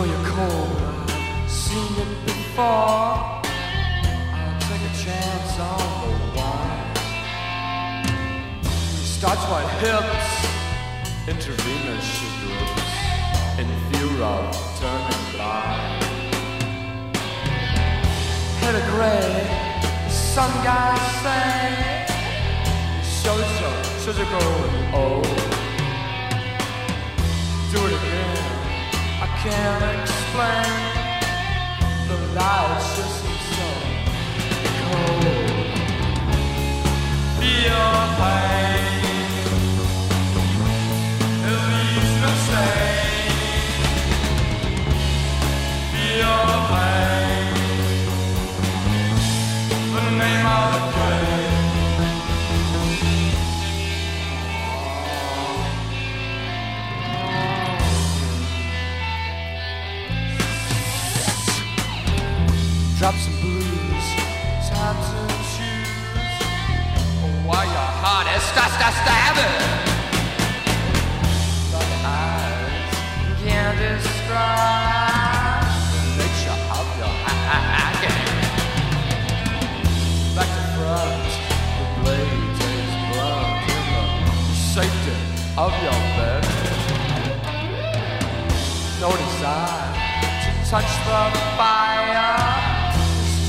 know you're cold. I've Seen it before. I'll take a chance on the wine. Starts my hips, intervenes she gropes in fear of turning blind. Head of gray, some guys say, shows so so so and old. Can't explain. The lights just Drop some blues, tattooed shoes. While your heart is stab, stab, stabbing. Like eyes can't describe the nature of your hacking. Back to front, the blade is blunt in the safety of your bed. No desire to touch the fire.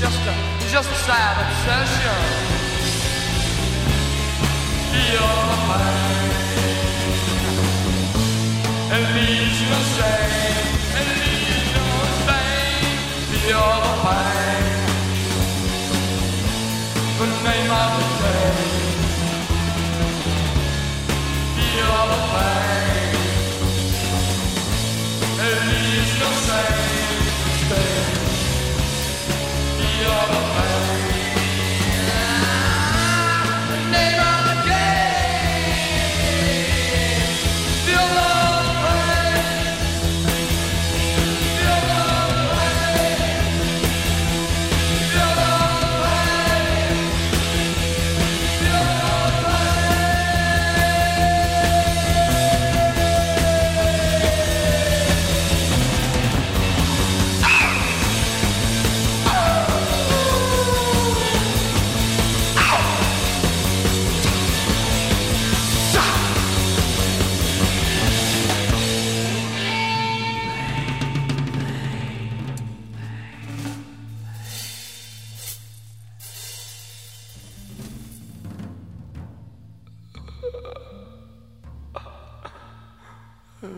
Just a, just a sad obsession. The pain. It leaves no shame. Uh...